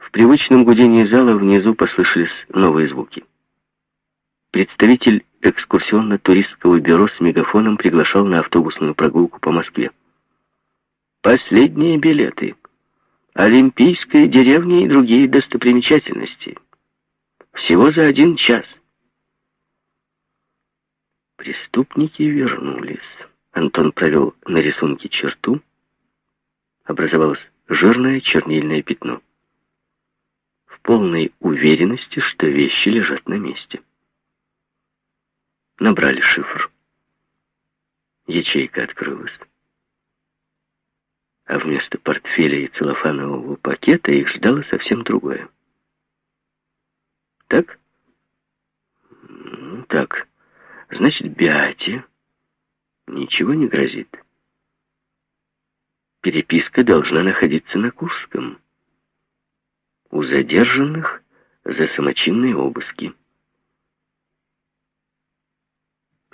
В привычном гудении зала внизу послышались новые звуки. Представитель экскурсионно-туристского бюро с мегафоном приглашал на автобусную прогулку по Москве. Последние билеты. Олимпийская деревня и другие достопримечательности. Всего за один час. Преступники вернулись. Антон провел на рисунке черту. Образовалось жирное чернильное пятно. Полной уверенности, что вещи лежат на месте. Набрали шифр. Ячейка открылась. А вместо портфеля и целлофанового пакета их ждало совсем другое. Так? Ну, так. Значит, Биате ничего не грозит. Переписка должна находиться на Курском. У задержанных за самочинные обыски.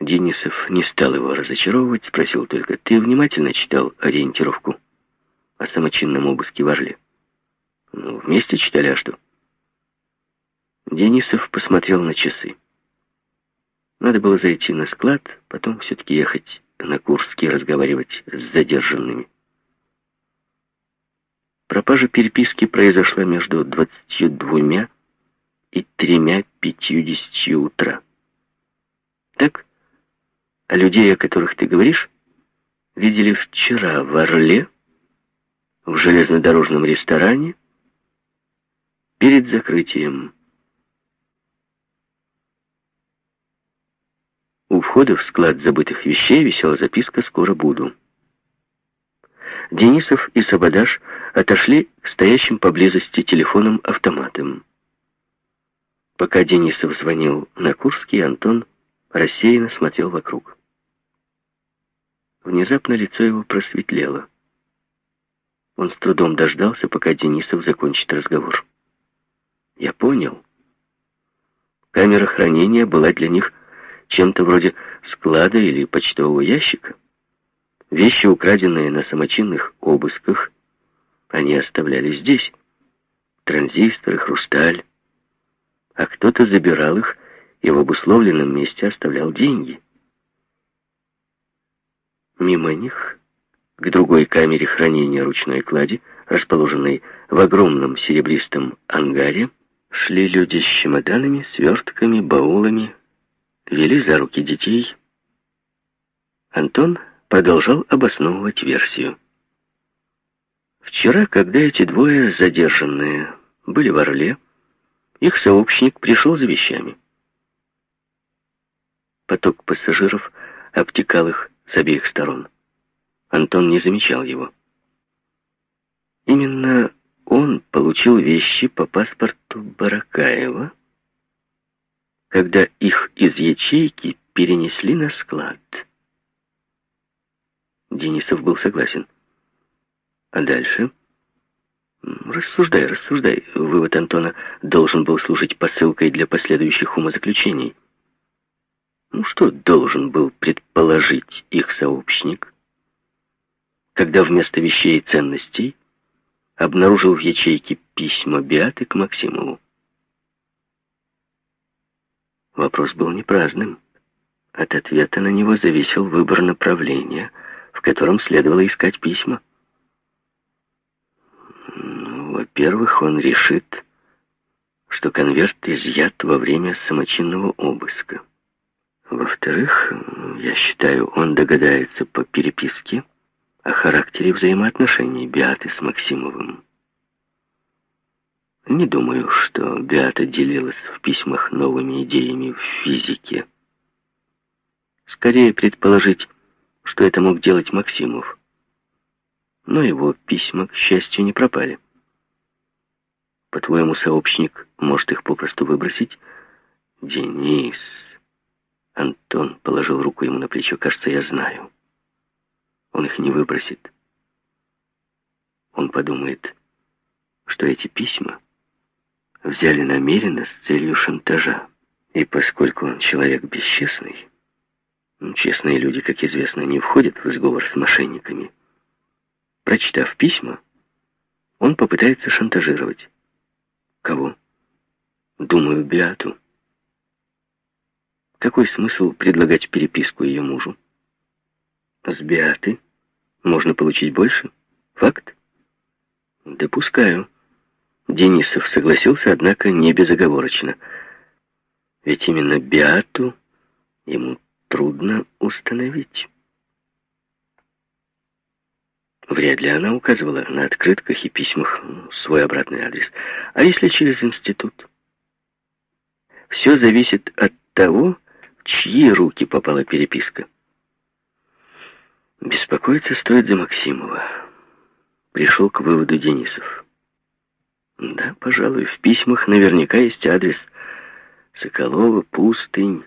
Денисов не стал его разочаровывать, спросил только, «Ты внимательно читал ориентировку о самочинном обыске в Орле?» «Ну, вместе читали, а что?» Денисов посмотрел на часы. Надо было зайти на склад, потом все-таки ехать на Курске разговаривать с задержанными. Пропажа переписки произошла между 22 и 3.50 утра. Так? А людей, о которых ты говоришь, видели вчера в Орле, в железнодорожном ресторане, перед закрытием. У входа в склад забытых вещей висела записка «Скоро буду». Денисов и Сабадаш отошли к стоящим поблизости телефоном-автоматам. Пока Денисов звонил на Курский, Антон рассеянно смотрел вокруг. Внезапно лицо его просветлело. Он с трудом дождался, пока Денисов закончит разговор. Я понял. Камера хранения была для них чем-то вроде склада или почтового ящика. Вещи, украденные на самочинных обысках, они оставляли здесь. Транзисторы, хрусталь. А кто-то забирал их и в обусловленном месте оставлял деньги. Мимо них, к другой камере хранения ручной клади, расположенной в огромном серебристом ангаре, шли люди с чемоданами, свертками, баулами, вели за руки детей. Антон продолжал обосновывать версию. Вчера, когда эти двое задержанные были в Орле, их сообщник пришел за вещами. Поток пассажиров обтекал их с обеих сторон. Антон не замечал его. Именно он получил вещи по паспорту Баракаева, когда их из ячейки перенесли на склад. Денисов был согласен. А дальше? Рассуждай, рассуждай. Вывод Антона должен был служить посылкой для последующих умозаключений. Ну что должен был предположить их сообщник, когда вместо вещей и ценностей обнаружил в ячейке письма Биаты к Максимову? Вопрос был не праздным. От ответа на него зависел выбор направления, в котором следовало искать письма. Ну, во-первых, он решит, что конверт изъят во время самочинного обыска. Во-вторых, я считаю, он догадается по переписке о характере взаимоотношений Биаты с Максимовым. Не думаю, что Беата делилась в письмах новыми идеями в физике. Скорее предположить, что это мог делать Максимов. Но его письма, к счастью, не пропали. По-твоему, сообщник может их попросту выбросить? Денис. Антон положил руку ему на плечо. Кажется, я знаю. Он их не выбросит. Он подумает, что эти письма взяли намеренно с целью шантажа. И поскольку он человек бесчестный, честные люди, как известно, не входят в сговор с мошенниками, прочитав письма, он попытается шантажировать. Кого? Думаю, Биату. Какой смысл предлагать переписку ее мужу? С Биаты можно получить больше? Факт? Допускаю. Денисов согласился, однако не безоговорочно. Ведь именно Биату ему трудно установить. Вряд ли она указывала на открытках и письмах свой обратный адрес. А если через институт? Все зависит от того, в чьи руки попала переписка. Беспокоиться стоит за Максимова. Пришел к выводу Денисов. Да, пожалуй, в письмах наверняка есть адрес Соколова, Пустынь,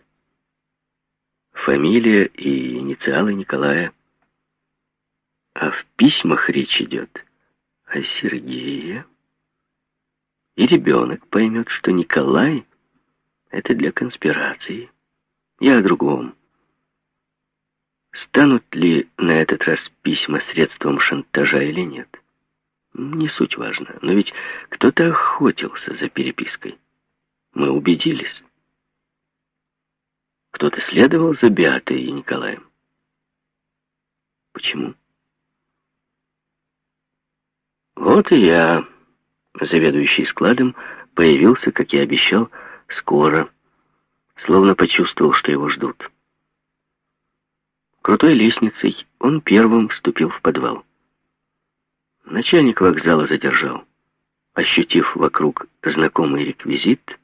фамилия и инициалы Николая. А в письмах речь идет о Сергее. И ребенок поймет, что Николай — это для конспирации. Я о другом. Станут ли на этот раз письма средством шантажа или нет? Не суть важно. Но ведь кто-то охотился за перепиской. Мы убедились. Кто-то следовал за Беатой и Николаем. Почему? Вот и я, заведующий складом, появился, как и обещал, скоро, словно почувствовал, что его ждут. Крутой лестницей он первым вступил в подвал. Начальник вокзала задержал. Ощутив вокруг знакомый реквизит,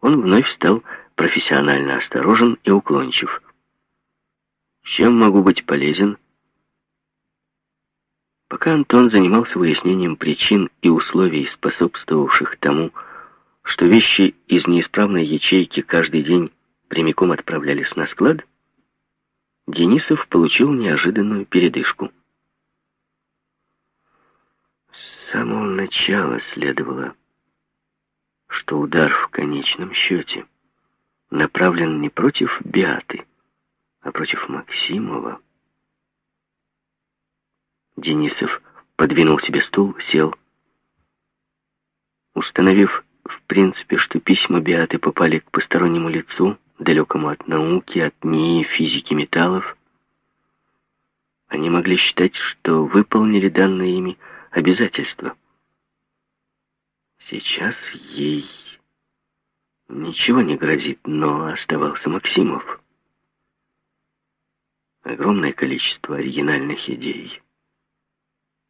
он вновь стал профессионально осторожен и уклончив. «Чем могу быть полезен?» Пока Антон занимался выяснением причин и условий, способствовавших тому, что вещи из неисправной ячейки каждый день прямиком отправлялись на склад, Денисов получил неожиданную передышку. С самого начала следовало, что удар в конечном счете направлен не против Биаты, а против Максимова. Денисов подвинул себе стул, сел. Установив, в принципе, что письма Биаты попали к постороннему лицу, далекому от науки, от НИИ, физики металлов, они могли считать, что выполнили данные ими обязательства. Сейчас ей ничего не грозит, но оставался Максимов. Огромное количество оригинальных идей.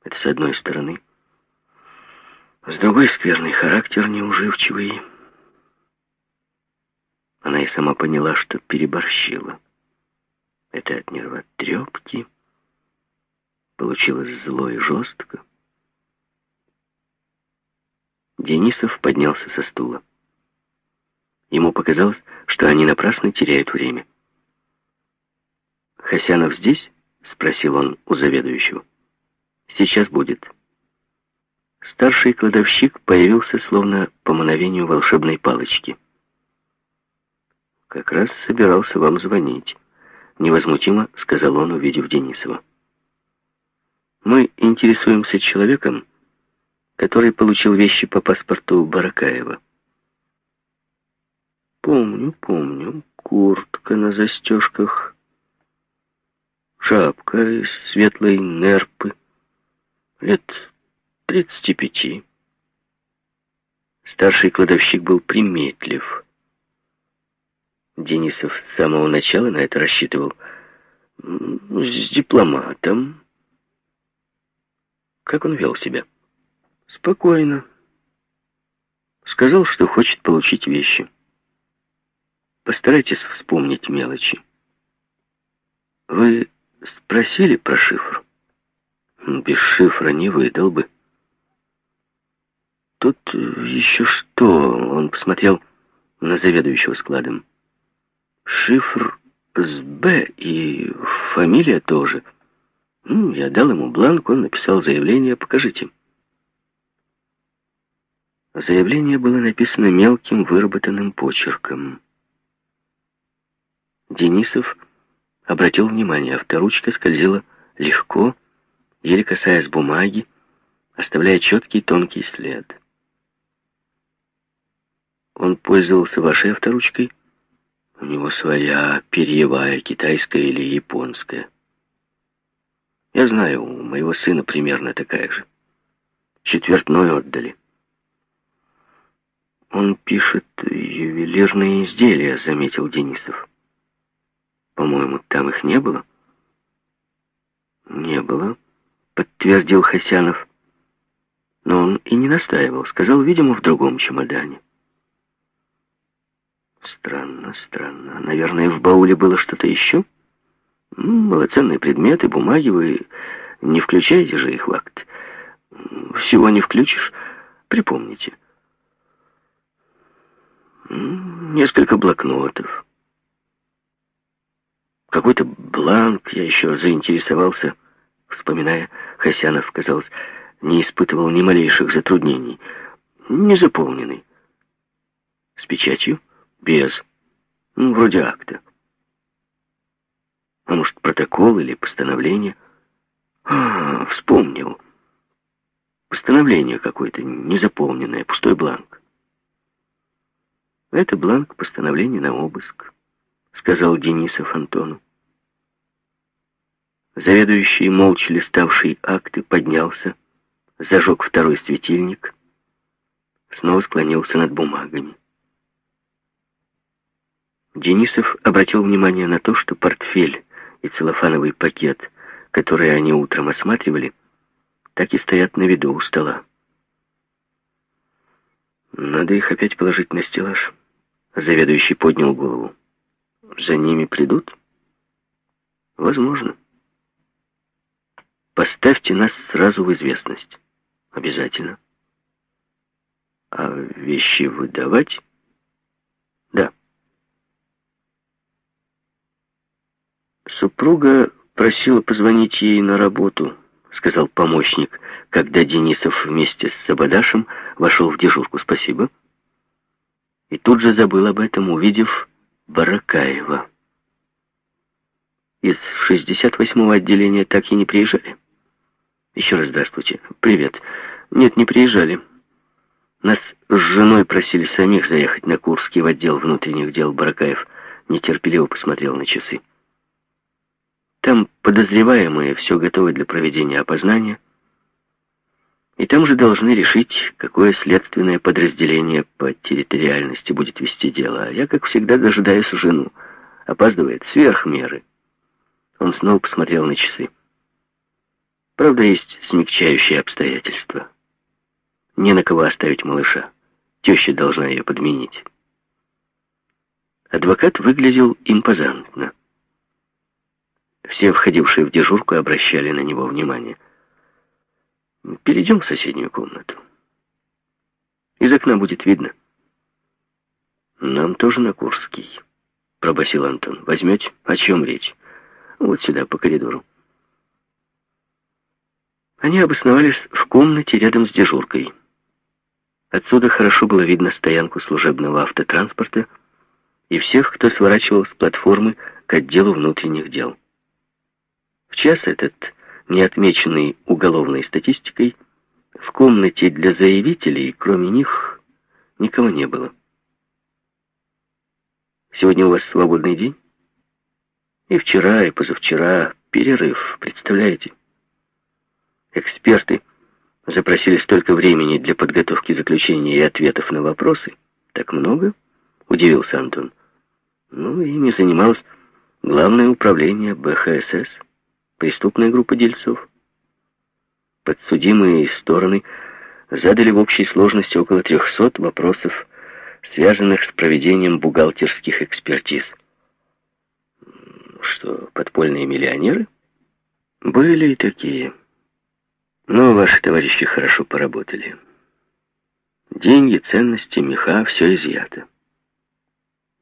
Это с одной стороны. С другой скверный характер, неуживчивый. Она и сама поняла, что переборщила. Это от нервотрепки. Получилось зло и жестко. Денисов поднялся со стула. Ему показалось, что они напрасно теряют время. «Хасянов здесь?» — спросил он у заведующего. Сейчас будет. Старший кладовщик появился словно по мановению волшебной палочки. «Как раз собирался вам звонить», — невозмутимо сказал он, увидев Денисова. «Мы интересуемся человеком, который получил вещи по паспорту Баракаева». «Помню, помню. Куртка на застежках, шапка из светлой нерпы» лет тридцати пяти. Старший кладовщик был приметлив. Денисов с самого начала на это рассчитывал. С дипломатом. Как он вел себя? Спокойно. Сказал, что хочет получить вещи. Постарайтесь вспомнить мелочи. Вы спросили про шифр? Без шифра не выдал бы. Тут еще что? Он посмотрел на заведующего складом. Шифр с «Б» и фамилия тоже. Ну, я дал ему бланк, он написал заявление. Покажите. Заявление было написано мелким выработанным почерком. Денисов обратил внимание, авторучка скользила легко, еле касаясь бумаги, оставляя четкий тонкий след. Он пользовался вашей авторучкой? У него своя, перьевая, китайская или японская. Я знаю, у моего сына примерно такая же. Четвертную отдали. Он пишет ювелирные изделия, заметил Денисов. По-моему, там их не было. Не было, подтвердил Хасянов. Но он и не настаивал, сказал, видимо, в другом чемодане. Странно, странно. Наверное, в бауле было что-то еще? Ну, малоценные предметы, бумаги, вы не включаете же их в акт. Всего не включишь, припомните. Несколько блокнотов. Какой-то бланк, я еще заинтересовался, вспоминая, Хасянов, казалось, не испытывал ни малейших затруднений. Не заполненный. С печатью? Без. Ну, вроде акта. А может, протокол или постановление? А, вспомнил. Постановление какое-то, незаполненное, пустой бланк. Это бланк постановления на обыск, сказал Денисов Антону. Заведующий, молча листавший акты, поднялся, зажег второй светильник, снова склонился над бумагами. Денисов обратил внимание на то, что портфель и целлофановый пакет, которые они утром осматривали, так и стоят на виду у стола. Надо их опять положить на стеллаж. Заведующий поднял голову. За ними придут? Возможно. Поставьте нас сразу в известность. Обязательно. А вещи выдавать? Да. Супруга просила позвонить ей на работу, сказал помощник, когда Денисов вместе с Сабадашем вошел в дежурку. Спасибо. И тут же забыл об этом, увидев Баракаева. Из 68-го отделения так и не приезжали. Еще раз здравствуйте. Привет. Нет, не приезжали. Нас с женой просили самих заехать на Курский в отдел внутренних дел. Баракаев нетерпеливо посмотрел на часы. Там подозреваемые все готовы для проведения опознания. И там же должны решить, какое следственное подразделение по территориальности будет вести дело. А я, как всегда, дожидаюсь жену. Опаздывает сверх меры. Он снова посмотрел на часы. Правда, есть смягчающие обстоятельства. Не на кого оставить малыша. Теща должна ее подменить. Адвокат выглядел импозантно. Все входившие в дежурку обращали на него внимание. «Перейдем в соседнюю комнату. Из окна будет видно». «Нам тоже на Курский», — пробасил Антон. «Возьмете? О чем речь?» «Вот сюда, по коридору». Они обосновались в комнате рядом с дежуркой. Отсюда хорошо было видно стоянку служебного автотранспорта и всех, кто сворачивал с платформы к отделу внутренних дел. В час этот, не отмеченный уголовной статистикой, в комнате для заявителей, кроме них, никого не было. Сегодня у вас свободный день? И вчера, и позавчера перерыв, представляете? Эксперты запросили столько времени для подготовки заключения и ответов на вопросы. Так много? Удивился Антон. Ну, ими занималось Главное управление БХСС, преступная группа дельцов. Подсудимые стороны задали в общей сложности около 300 вопросов, связанных с проведением бухгалтерских экспертиз. Что, подпольные миллионеры? Были и такие. Но ваши товарищи хорошо поработали. Деньги, ценности, меха — все изъято.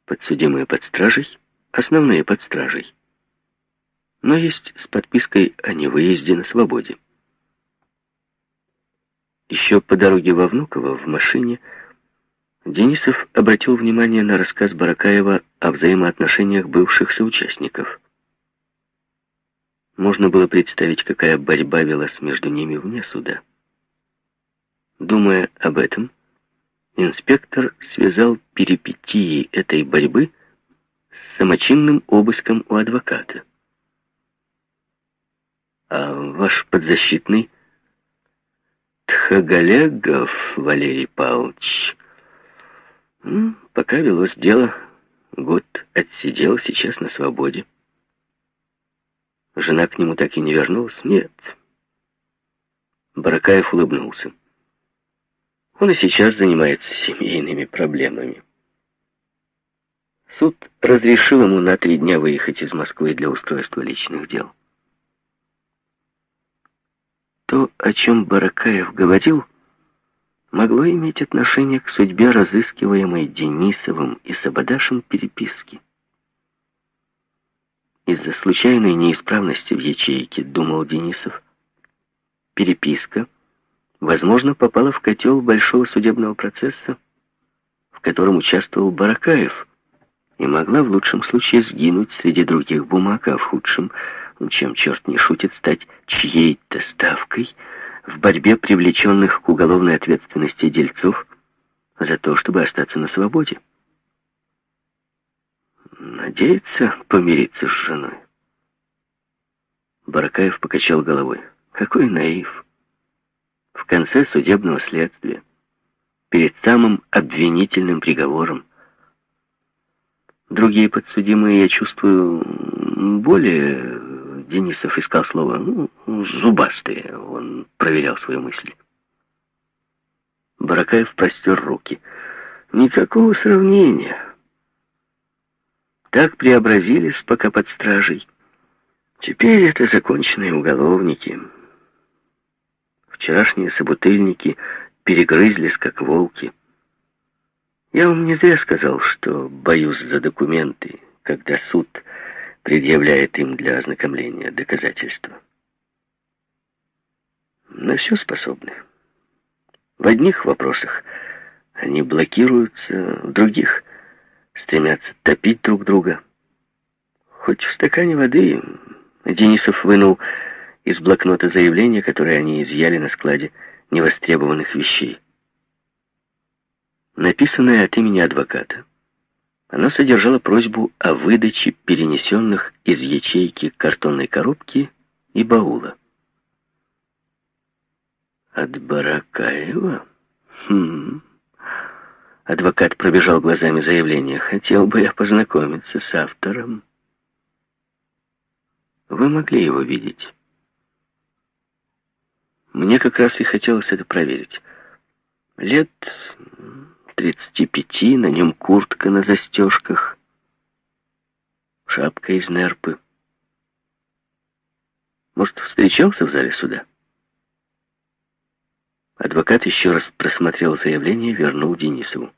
Подсудимые под стражей, основные под стражей. Но есть с подпиской о невыезде на свободе. Еще по дороге во Внуково в машине Денисов обратил внимание на рассказ Баракаева о взаимоотношениях бывших соучастников. Можно было представить, какая борьба велась между ними вне суда. Думая об этом, инспектор связал перипетии этой борьбы с самочинным обыском у адвоката. А ваш подзащитный Тхагалегов Валерий Павлович, пока велось дело, год отсидел, сейчас на свободе. Жена к нему так и не вернулась? Нет. Баракаев улыбнулся. Он и сейчас занимается семейными проблемами. Суд разрешил ему на три дня выехать из Москвы для устройства личных дел. То, о чем Баракаев говорил, могло иметь отношение к судьбе разыскиваемой Денисовым и Сабадашем переписки. Из-за случайной неисправности в ячейке, думал Денисов, переписка, возможно, попала в котел большого судебного процесса, в котором участвовал Баракаев, и могла в лучшем случае сгинуть среди других бумаг, а в худшем — чем черт не шутит, стать чьей-то ставкой в борьбе привлеченных к уголовной ответственности дельцов за то, чтобы остаться на свободе. Надеется помириться с женой. Баракаев покачал головой. Какой наив. В конце судебного следствия, перед самым обвинительным приговором, другие подсудимые, я чувствую, более Денисов искал слово ну, «зубастые». Он проверял свою мысль. Баракаев простер руки. Никакого сравнения. Так преобразились, пока под стражей. Теперь это законченные уголовники. Вчерашние собутыльники перегрызлись, как волки. Я вам не зря сказал, что боюсь за документы, когда суд предъявляет им для ознакомления доказательства. На все способны. В одних вопросах они блокируются, в других стремятся топить друг друга. Хоть в стакане воды Денисов вынул из блокнота заявление, которое они изъяли на складе невостребованных вещей. Написанное от имени адвоката. Оно содержало просьбу о выдаче перенесенных из ячейки картонной коробки и баула. От Баракаева? Хм. Адвокат пробежал глазами заявление. Хотел бы я познакомиться с автором. Вы могли его видеть. Мне как раз и хотелось это проверить. Лет 35, на нем куртка на застежках, шапка из нерпы. Может, встречался в зале суда? Адвокат еще раз просмотрел заявление и вернул Денисову.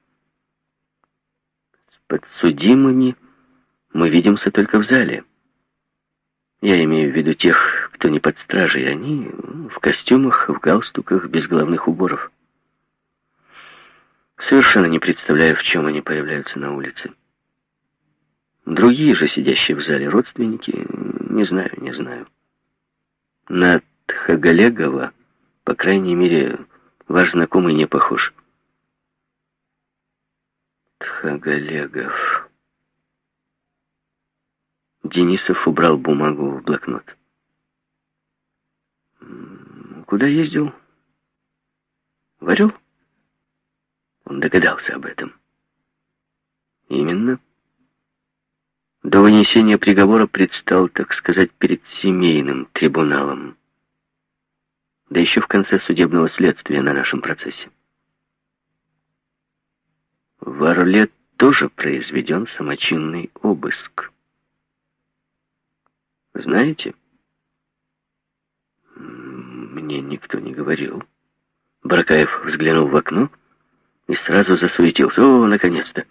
С подсудимыми мы видимся только в зале. Я имею в виду тех, кто не под стражей. Они в костюмах, в галстуках, без головных уборов. Совершенно не представляю, в чем они появляются на улице. Другие же, сидящие в зале родственники, не знаю, не знаю. На Тхагалегова, по крайней мере, ваш знакомый не похож. Тхагалегов. Денисов убрал бумагу в блокнот. Куда ездил? Варил? Он догадался об этом. Именно. До вынесения приговора предстал, так сказать, перед семейным трибуналом. Да еще в конце судебного следствия на нашем процессе. В Орле тоже произведен самочинный обыск. Знаете? Мне никто не говорил. Баракаев взглянул в окно и сразу засуетился. О, наконец-то!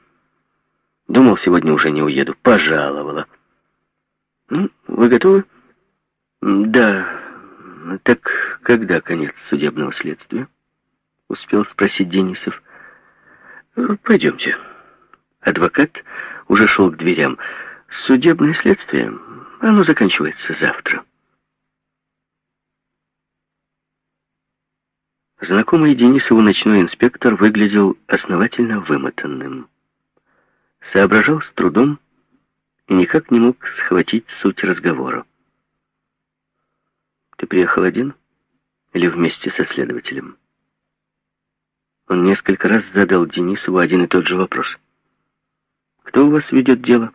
Думал, сегодня уже не уеду. Пожаловала. Ну, вы готовы? Да. Так когда конец судебного следствия? Успел спросить Денисов. Пойдемте. Адвокат уже шел к дверям. Судебное следствие, оно заканчивается завтра. Знакомый Денисову ночной инспектор выглядел основательно вымотанным. Соображал с трудом и никак не мог схватить суть разговора. «Ты приехал один или вместе со следователем?» Он несколько раз задал Денисову один и тот же вопрос. «Кто у вас ведет дело?»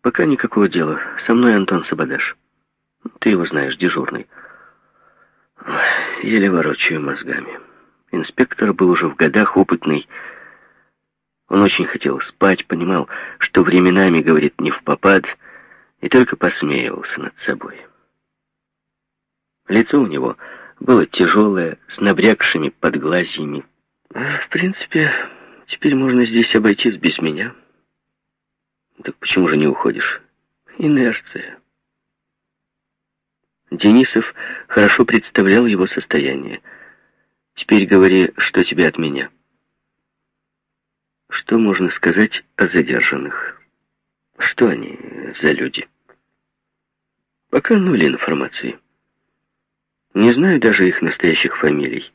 «Пока никакого дела. Со мной Антон Сабадаш. Ты его знаешь, дежурный». Еле ворочаю мозгами. Инспектор был уже в годах опытный. Он очень хотел спать, понимал, что временами говорит не в попад, и только посмеивался над собой. Лицо у него было тяжелое, с набрякшими подглазьями. А, в принципе, теперь можно здесь обойтись без меня. Так почему же не уходишь? Инерция. Денисов хорошо представлял его состояние. «Теперь говори, что тебе от меня». Что можно сказать о задержанных? Что они за люди? Пока нуль информации. Не знаю даже их настоящих фамилий.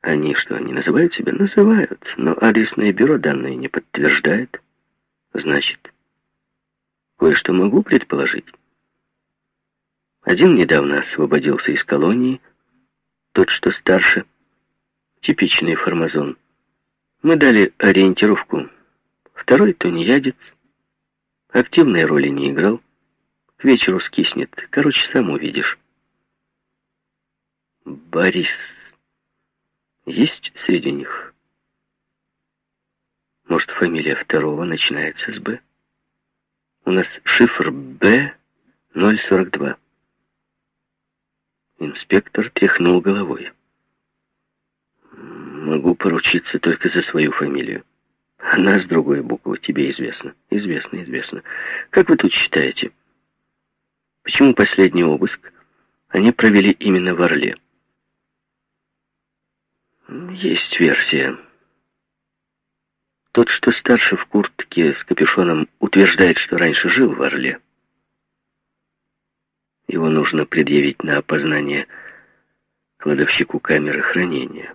Они что, не называют себя? Называют, но адресное бюро данные не подтверждает. Значит, кое-что могу предположить. Один недавно освободился из колонии, тот, что старше, типичный формазон. Мы дали ориентировку. Второй тунеядец, активной роли не играл, к вечеру скиснет. Короче, сам увидишь. Борис. Есть среди них? Может, фамилия второго начинается с «Б»? У нас шифр «Б» 042. Инспектор тряхнул головой. «Могу поручиться только за свою фамилию. Она с другой буквы тебе известна. Известно, известно. Как вы тут считаете? Почему последний обыск они провели именно в Орле?» «Есть версия». Тот, что старше в куртке с капюшоном, утверждает, что раньше жил в Орле. Его нужно предъявить на опознание кладовщику камеры хранения,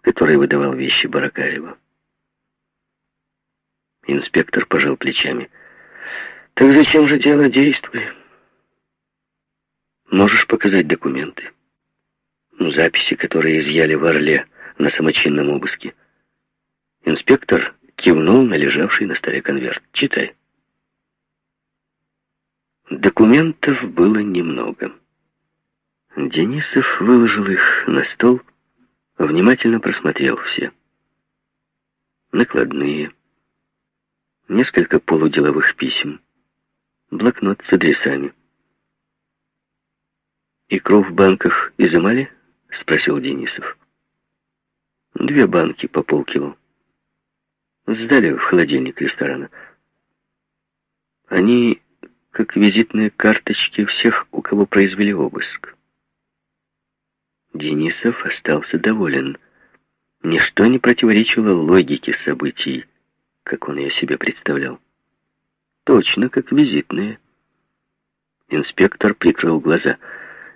который выдавал вещи Баракаева. Инспектор пожал плечами. «Так зачем же дело действуй? Можешь показать документы? Ну, записи, которые изъяли в Орле на самочинном обыске». Инспектор кивнул на лежавший на столе конверт. «Читай». Документов было немного. Денисов выложил их на стол, внимательно просмотрел все. Накладные, несколько полуделовых писем, блокнот с адресами. «Икру в банках изымали?» — спросил Денисов. «Две банки по полкило. Сдали в холодильник ресторана. Они как визитные карточки всех, у кого произвели обыск. Денисов остался доволен. Ничто не противоречило логике событий, как он ее себе представлял. Точно, как визитные. Инспектор прикрыл глаза.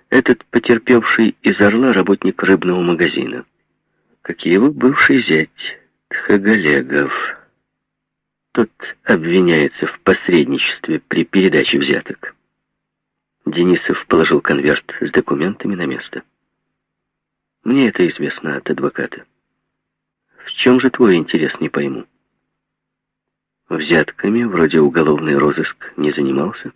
Этот потерпевший из Орла работник рыбного магазина. Как и его бывший зять Тхагалегов. Тот обвиняется в посредничестве при передаче взяток. Денисов положил конверт с документами на место. Мне это известно от адвоката. В чем же твой интерес, не пойму. Взятками, вроде уголовный розыск, не занимался?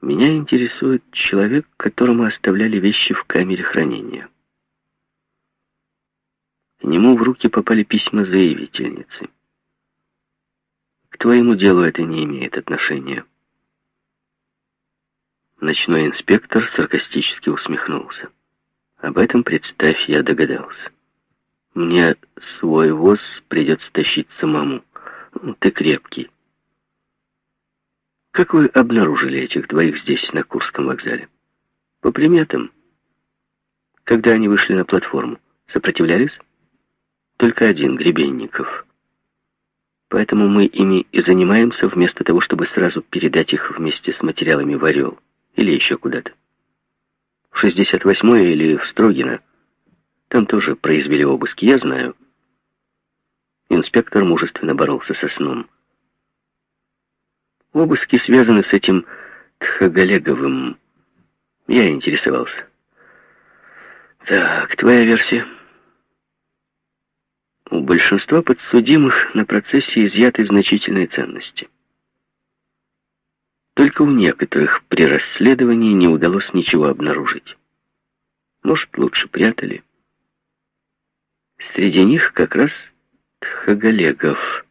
Меня интересует человек, которому оставляли вещи в камере хранения. К нему в руки попали письма заявительницы. Твоему делу это не имеет отношения. Ночной инспектор саркастически усмехнулся. Об этом, представь, я догадался. Мне свой воз придется тащить самому. Ты крепкий. Как вы обнаружили этих двоих здесь, на Курском вокзале? По приметам. Когда они вышли на платформу, сопротивлялись? Только один, Гребенников. Поэтому мы ими и занимаемся, вместо того, чтобы сразу передать их вместе с материалами в Орел или еще куда-то. В 68-е или в Строгино. Там тоже произвели обыски, я знаю. Инспектор мужественно боролся со сном. Обыски связаны с этим Тхагалеговым. Я интересовался. Так, твоя версия? У большинства подсудимых на процессе изъяты значительные ценности. Только у некоторых при расследовании не удалось ничего обнаружить. Может, лучше прятали. Среди них как раз Тхагалегов.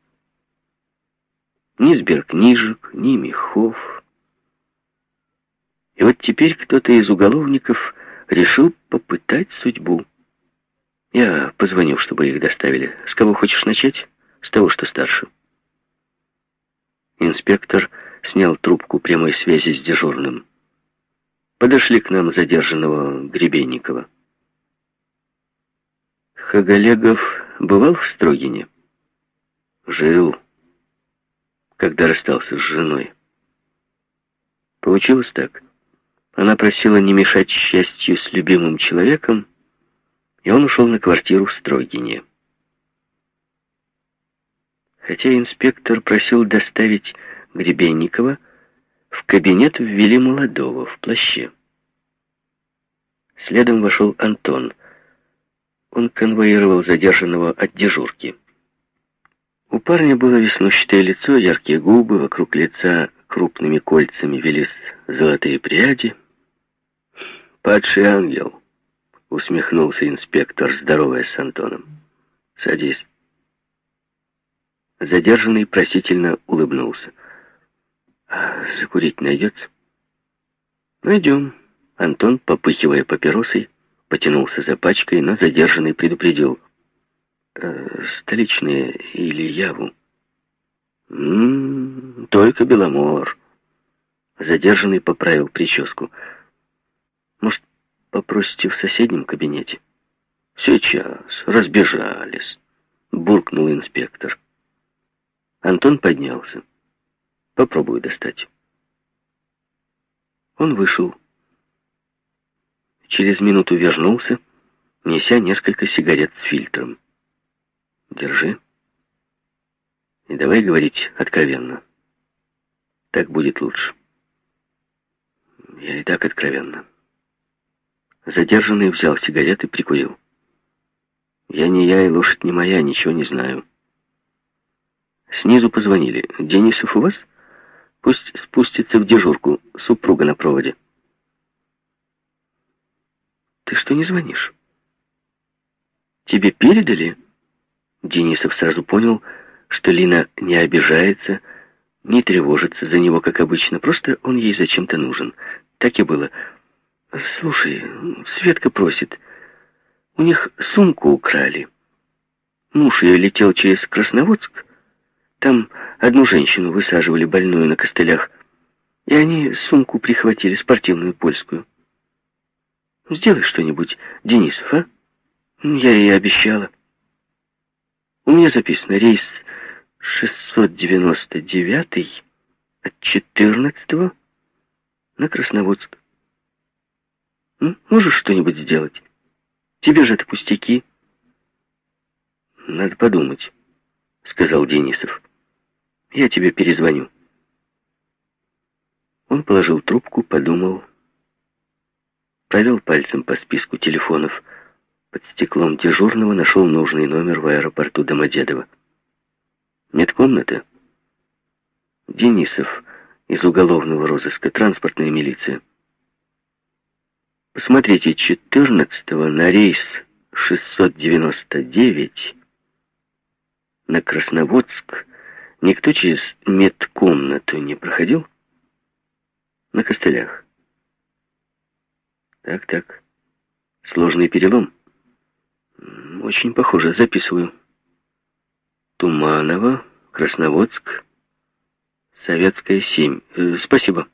Ни сберкнижек, ни мехов. И вот теперь кто-то из уголовников решил попытать судьбу. Я позвоню, чтобы их доставили. С кого хочешь начать? С того, что старше. Инспектор снял трубку прямой связи с дежурным. Подошли к нам задержанного Гребенникова. Хагалегов бывал в Строгине? Жил, когда расстался с женой. Получилось так. Она просила не мешать счастью с любимым человеком, и он ушел на квартиру в Строгине. Хотя инспектор просил доставить Гребенникова, в кабинет ввели молодого в плаще. Следом вошел Антон. Он конвоировал задержанного от дежурки. У парня было веснущатое лицо, яркие губы, вокруг лица крупными кольцами велись золотые пряди. «Падший ангел», — усмехнулся инспектор, здороваясь с Антоном. «Садись». Задержанный просительно улыбнулся. «А закурить найдется?» «Найдем». Антон, попыхивая папиросой, потянулся за пачкой, но задержанный предупредил. «Э, «Столичные или Яву?» «М -м, «Только Беломор». Задержанный поправил прическу. «Может, попросите в соседнем кабинете?» «Сейчас. Разбежались», — буркнул инспектор. Антон поднялся. «Попробую достать». Он вышел. Через минуту вернулся, неся несколько сигарет с фильтром. «Держи. И давай говорить откровенно. Так будет лучше». «Я и так откровенно». Задержанный взял сигареты и прикурил. «Я не я, и лошадь не моя, ничего не знаю». Снизу позвонили. «Денисов у вас?» «Пусть спустится в дежурку, супруга на проводе». «Ты что не звонишь?» «Тебе передали?» Денисов сразу понял, что Лина не обижается, не тревожится за него, как обычно, просто он ей зачем-то нужен. Так и было. «Слушай, Светка просит. У них сумку украли. Муж ее летел через Красноводск. Там одну женщину высаживали больную на костылях, и они сумку прихватили, спортивную польскую. Сделай что-нибудь, Денисов, а? Я ей обещала. У меня записано рейс 699 от 14 на Красноводск. Можешь что-нибудь сделать? Тебе же это пустяки. Надо подумать, сказал Денисов. Я тебе перезвоню. Он положил трубку, подумал, провел пальцем по списку телефонов. Под стеклом дежурного нашел нужный номер в аэропорту Домодедово. Медкомната? Денисов из уголовного розыска, транспортная милиция. Посмотрите, 14-го на рейс 699 на Красноводск никто через медкомнату не проходил? На костылях. Так-так. Сложный перелом. Очень похоже. Записываю. Туманово, Красноводск, Советская 7. Э, спасибо.